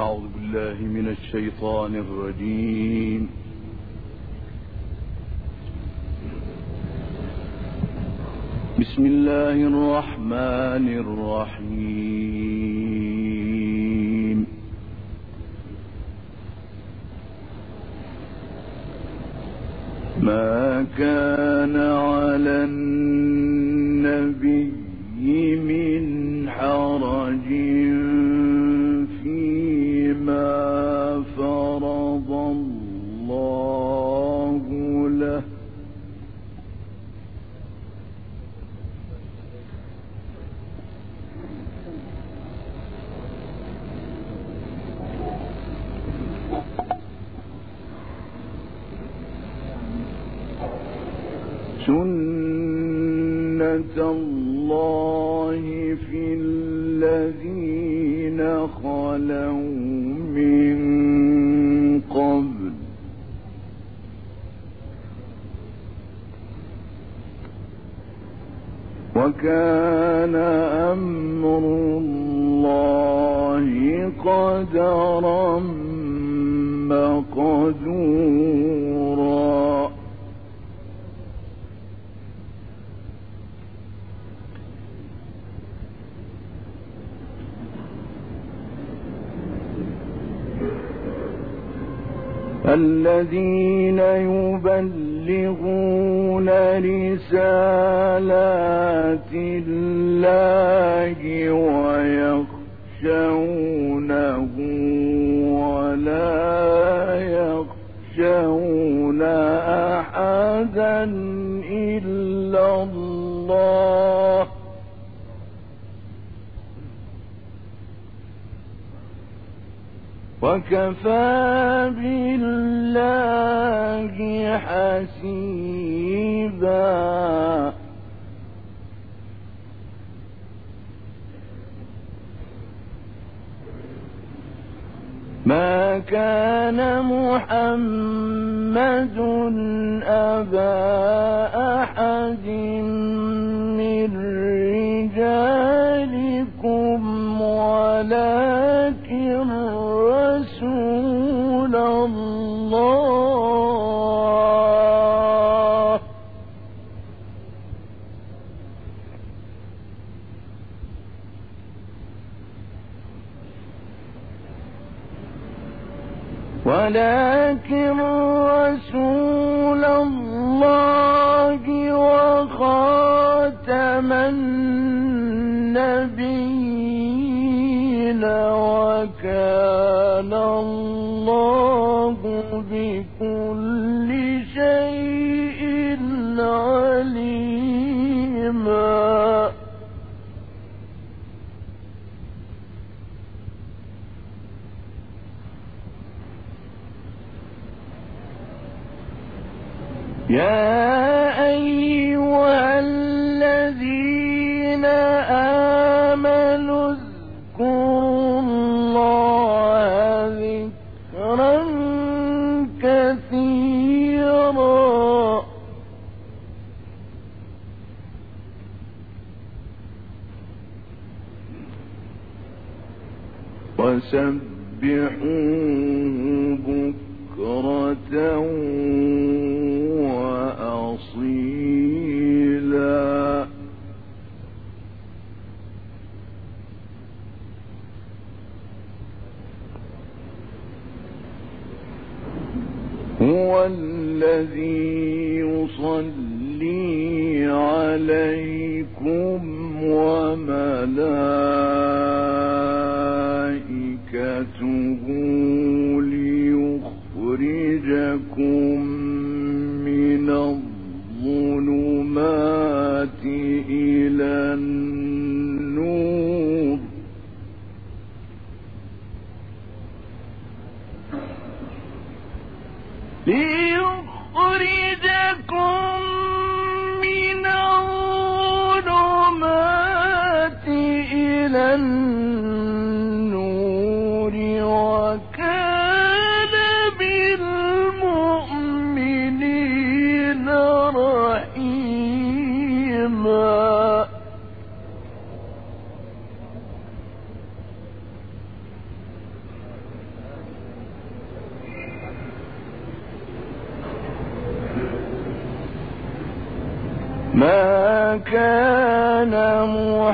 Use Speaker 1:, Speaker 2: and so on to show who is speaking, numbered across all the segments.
Speaker 1: أعوذ بالله من الشيطان الرجيم. بسم الله الرحمن الرحيم. ما كان على النبي وكان أمر الله قدرا مقدورا. الذين يبلغون رسالات الله ويخشونه ولا يخشون أحدا إلا الله. وكفى بالله حسيبا. ما كان محمد أبا أحد من رجالكم ولكن الله. ولكن رسول الله وخاتم النبيين وكان الله بكل شيء عليما. يا وسبحوه بكرة وأصيلا هو الذي يصلي عليكم وملائكته ليخرجكم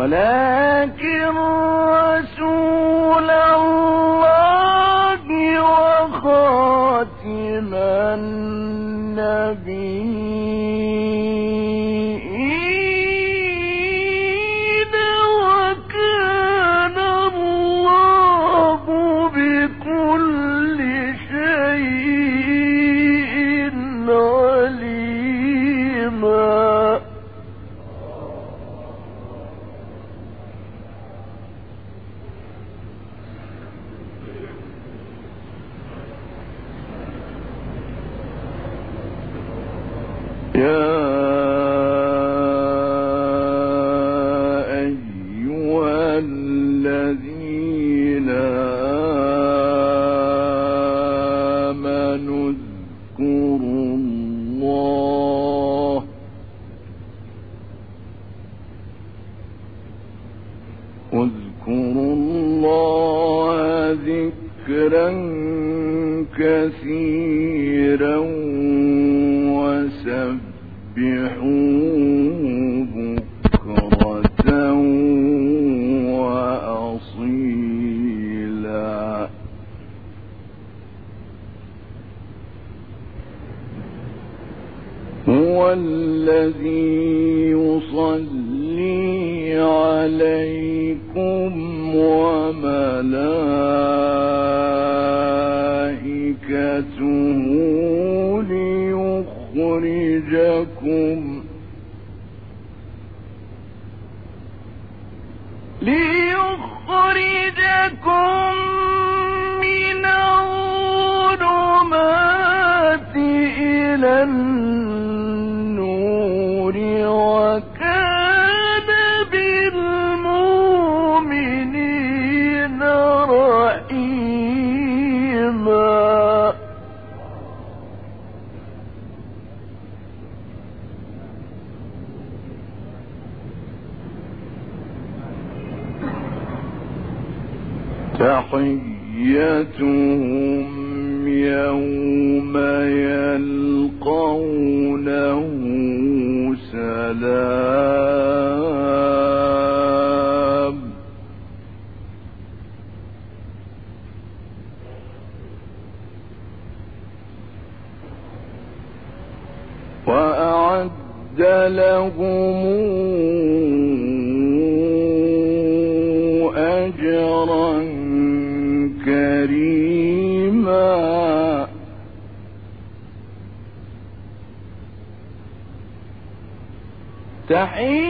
Speaker 1: ولكن رسول الله وخاتم النبيين كثيرا وسبحوا بكرة وأصيلا هو الذي يصلي عليكم وملائكته ليخرجكم ليخرجكم من الظلمات إلى النور تحيتهم يوم يلقونه سلام. وأعد لهم تحيتهم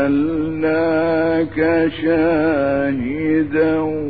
Speaker 1: أرسلناك شاهدا ومبشرا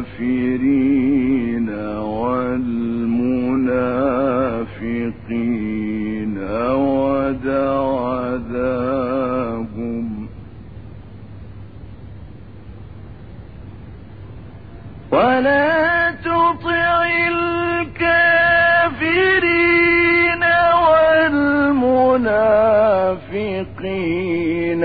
Speaker 1: الكافرين والمنافقين ولا تطع الكافرين والمنافقين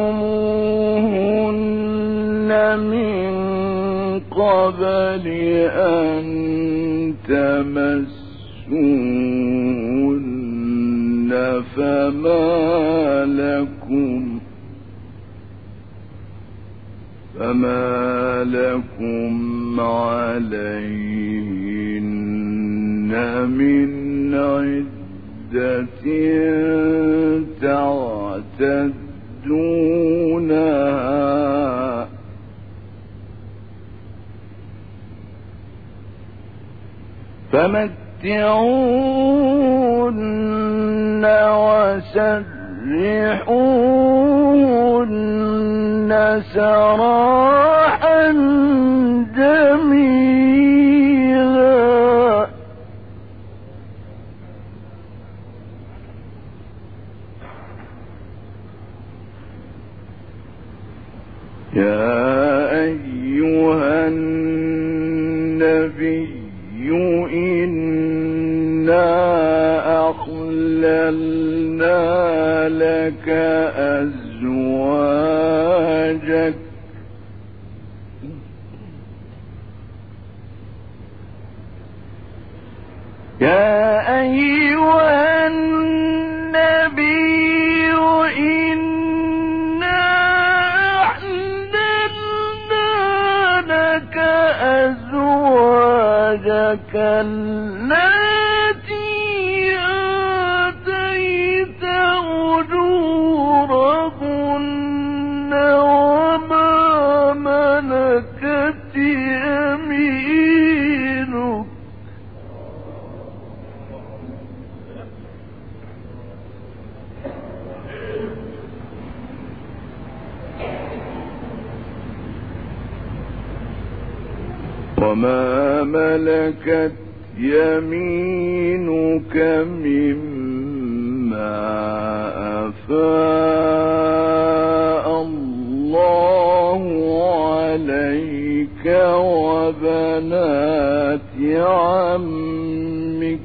Speaker 1: فمتعون وسرحون سراحا لك أزواجك. يا أيها النبي أزواجك. التي وما ملكت يمينك مما أفاء الله عليك وبنات عمك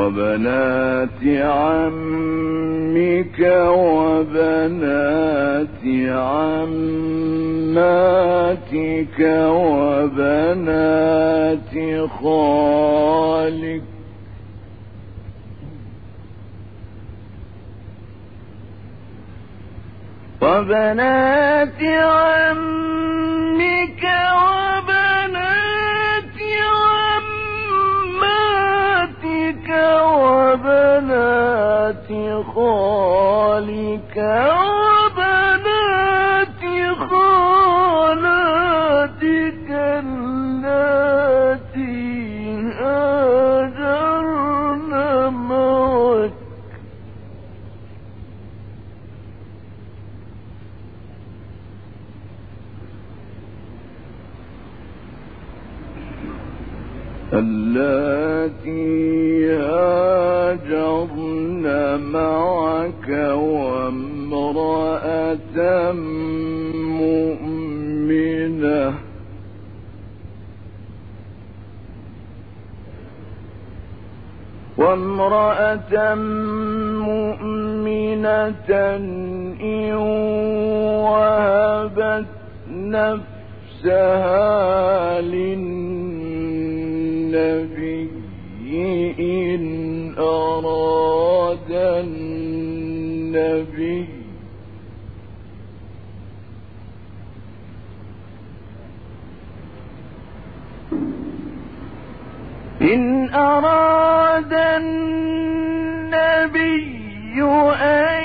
Speaker 1: وبنات عمك وبنات عماتك وبنات خالك وبنات عمك وبنات وبنات خالك وبنات اللاتي هاجرن معك وامرأة مؤمنة. وامرأة مؤمنة إن وهبت نفسها للنبي إن أراد النبي. إن أراد النبي أن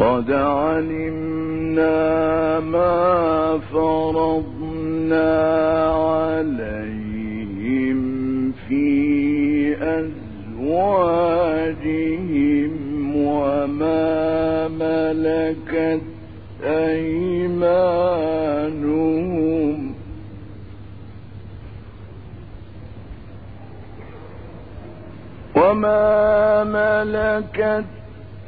Speaker 1: قد علمنا ما فرضنا عليهم في أزواجهم وما ملكت أيمانهم. وما ملكت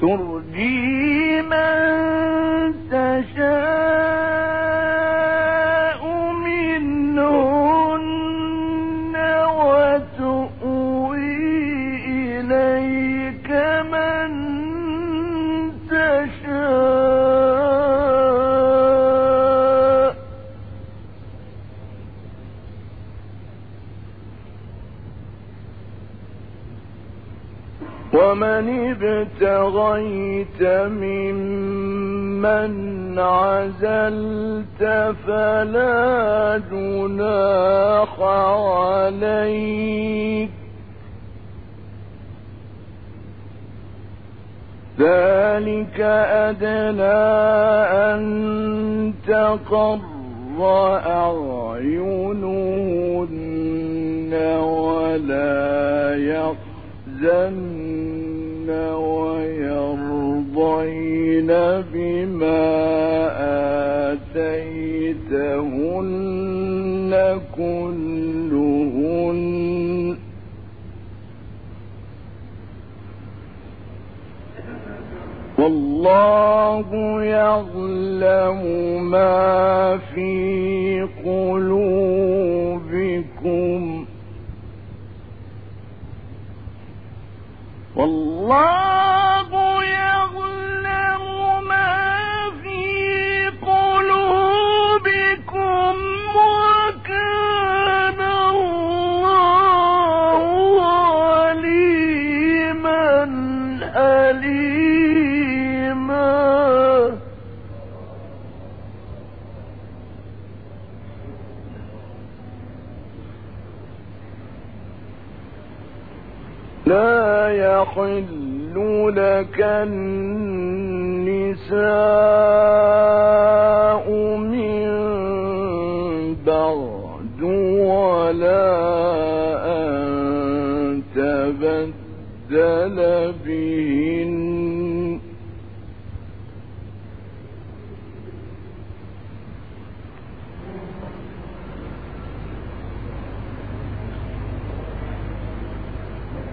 Speaker 1: ترجي من تشاء منهن وتؤوي إليك من ومن ابتغيت ممن عزلت فلا جناح عليك. ذلك أدنى أن تقر أعينهن ولا يحزن ويرضين بما آتيتهن كلهن. والله يعلم ما في قلوبكم. والله ما في قلوبكم وكان الله عليما أليما لا يحل لك النساء من بعد ولا أن تبدل بهن.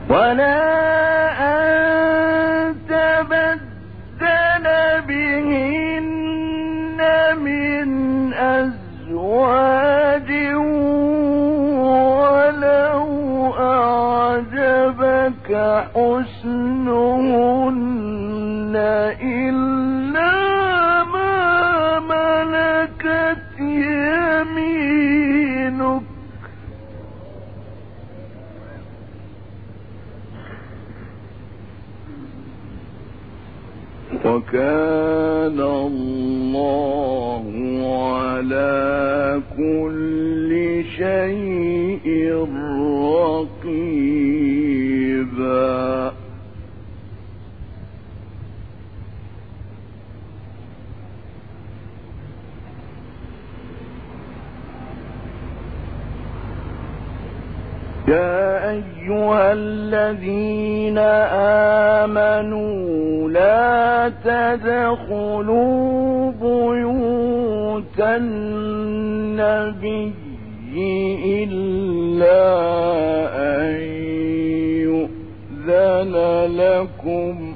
Speaker 1: ولا إلا ما يمينك. وكان الله على كل شيء يا أيها الذين آمنوا لا تدخلوا بيوت النبي إلا أن لكم.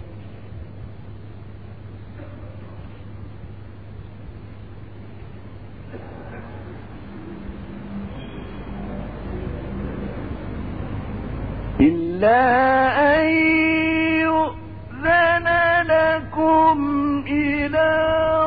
Speaker 1: إلا أن يؤذن لكم إلى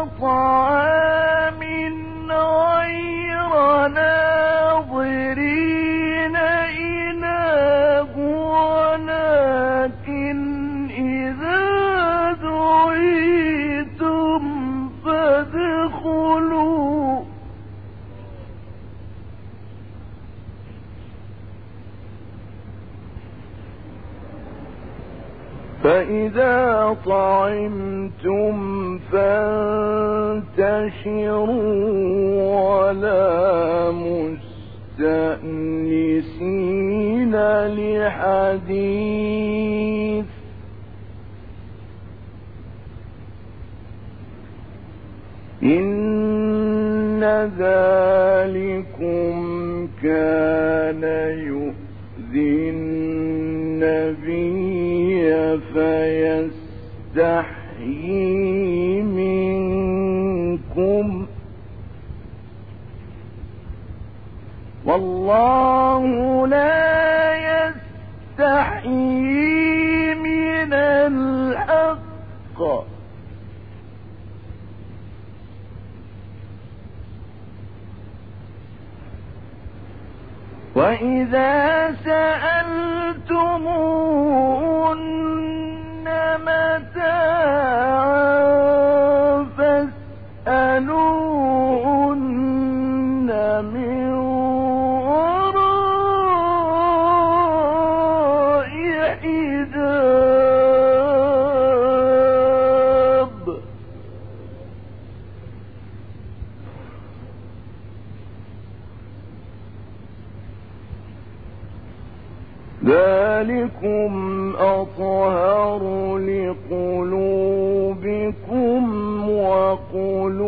Speaker 1: فإذا طعمتم فانتشروا ولا مستأنسين لحديث. إن ذلكم كان يؤذي النبي فيستحيي منكم. والله لا يستحيي من الحق. وإذا سألتمون متاعا ذلكم أطهر لقلوبكم وقلوبهن.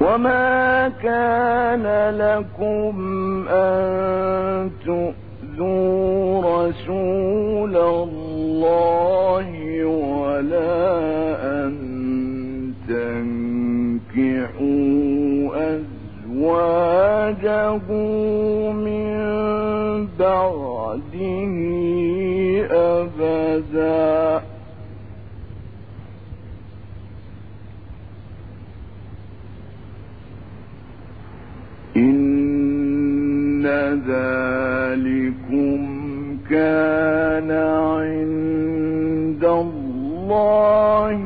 Speaker 1: وما كان لكم أن تؤذوا رسول الله ولا أزواجه من بعده أبدا. إن ذلكم كان عند الله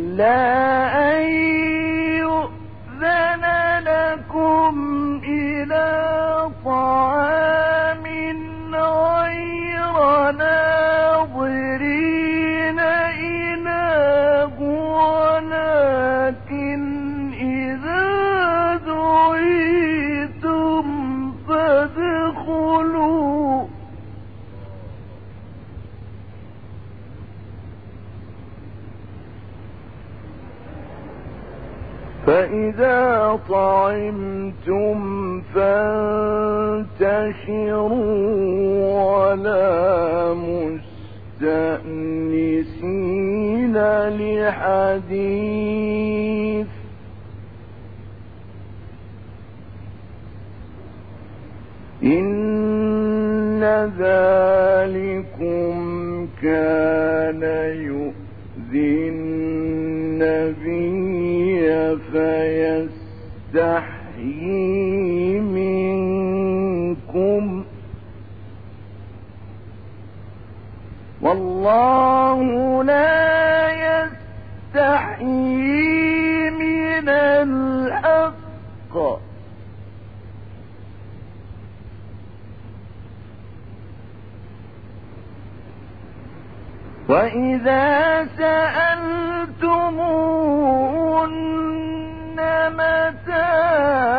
Speaker 1: لكم إلى طعام فإذا طعمتم فانتشروا ولا مستأنسين لحديث. إن ذلكم كان يؤذي منكم. والله لا يستحيي من الحق. وإذا سألتمون متاعا.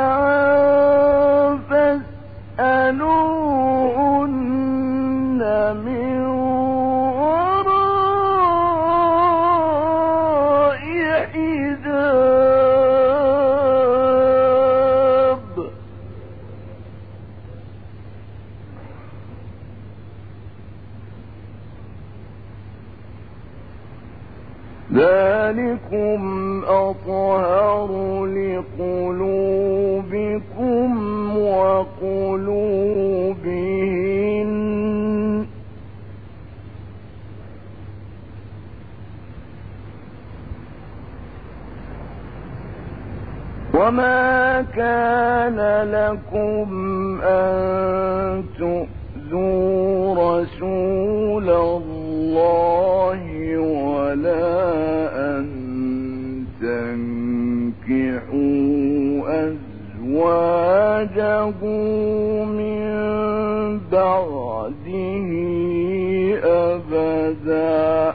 Speaker 1: وقلوبهن وما كان لكم أن تؤذوا رسول الله من بعده أبدا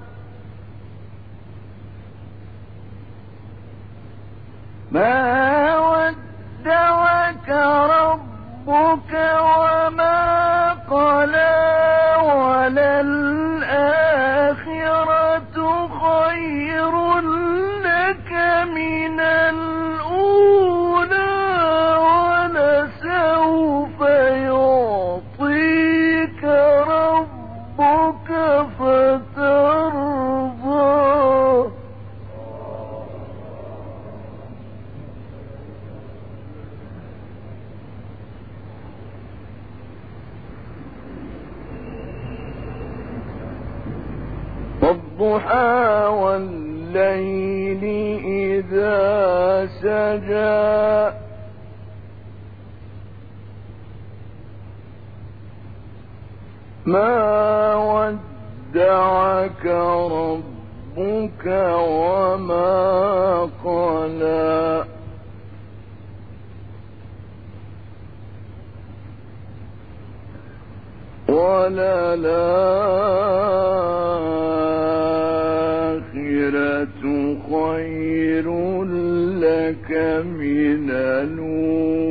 Speaker 1: ما وما قلى وللآخرة خير لك من الأولى.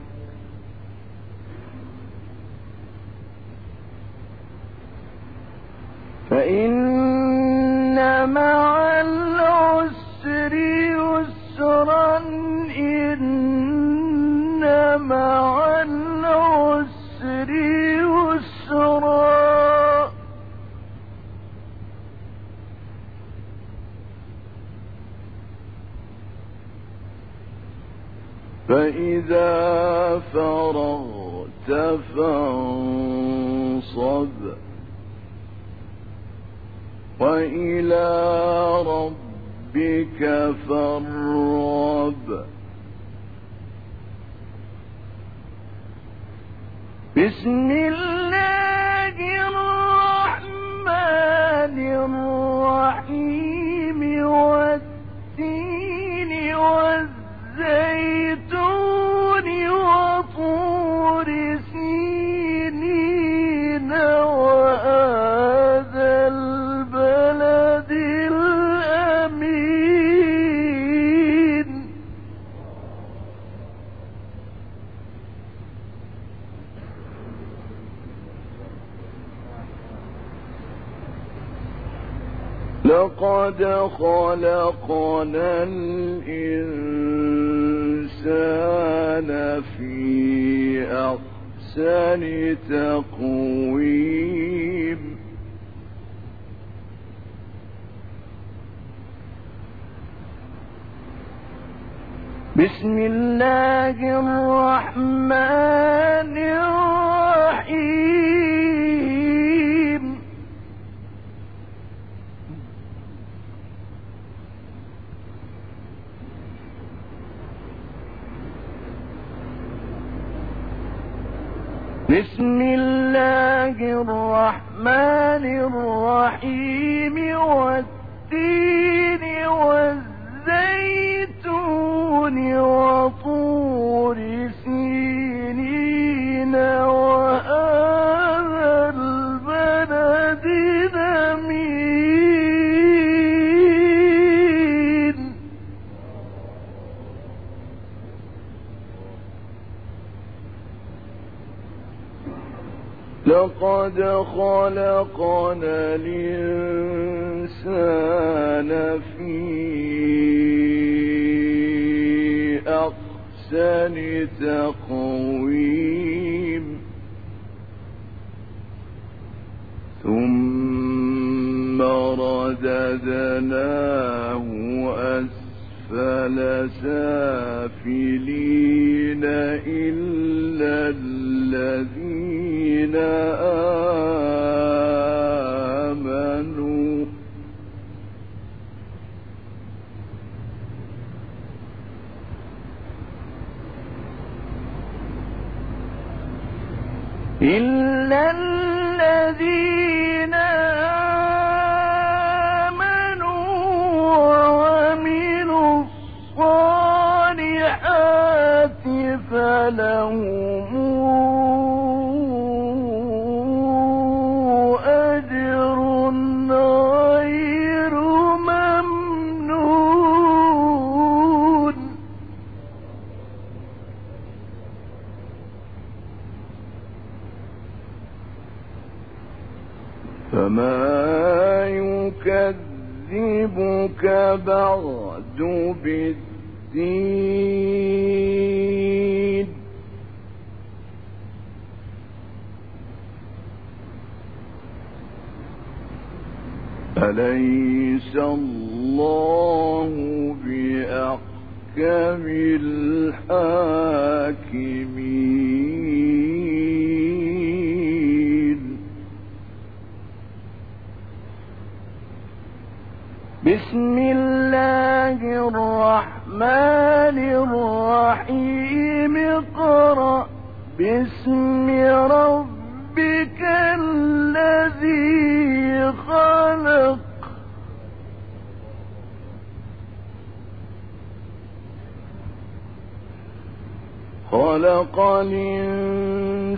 Speaker 1: فإن مع العسر يسرا إن مع العسر يسرا. فإذا فرغت فانصب. وإلى ربك فارغب. بسم الله لقد خلقنا الإنسان في أحسن تقويم. بسم الله الرحمن لقد خلقنا الإنسان في أحسن تقويم. ثم رددناه أسفل سافلين إلا الذين آمنوا. أجر غير ممنون. فما يكذبك بعد بالدين. الله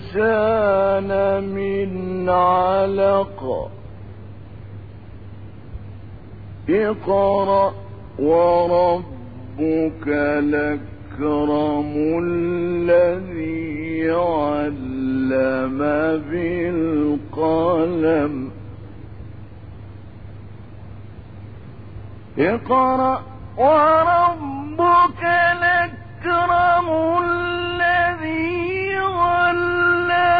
Speaker 1: الإنسان من علق. اقرأ وربك الأكرم الذي علم بالقلم. اقرأ وربك الأكرم الذي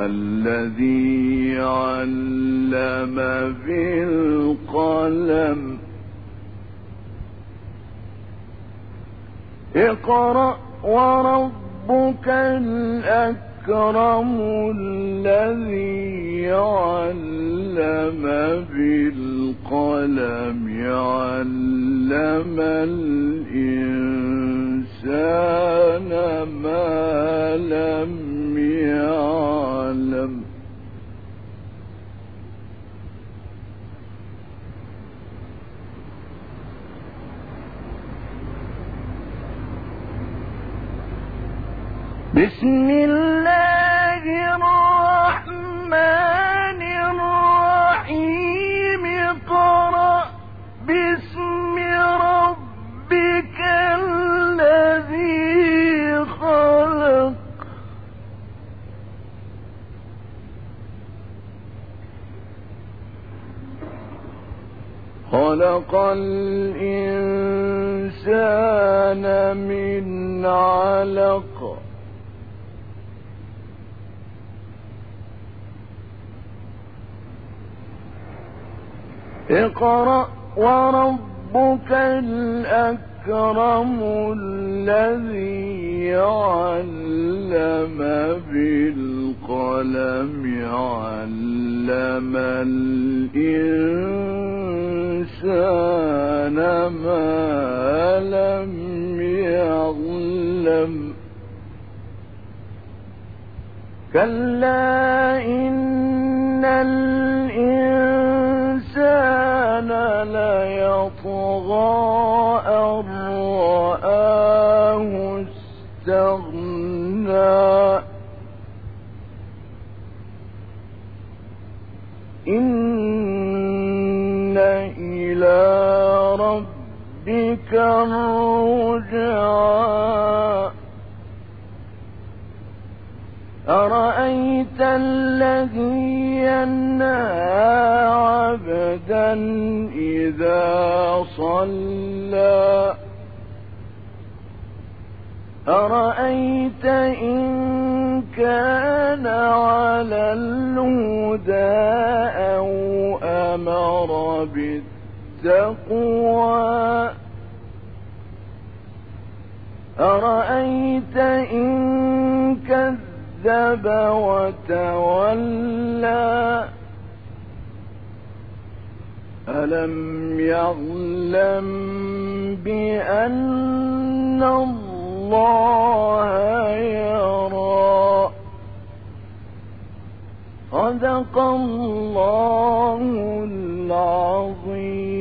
Speaker 1: الذي علم بالقلم. اقرأ وربك الأكرم الذي علم بالقلم. علم الإنسان ما لم الإنسان من علق اقرأ وربك الأكرم الذي علم بالقلم علم الإنسان ما لم يعلم. كلا إن الإنسان ليطغى أن رآه الرجعى أرأيت الذي ينهى عبدا إذا صلى؟ أرأيت إن كان على الهدى أو أمر بالتقوى؟ أرأيت إن كذب وتولى؟ ألم يعلم بأن الله يرى؟ صدق الله العظيم.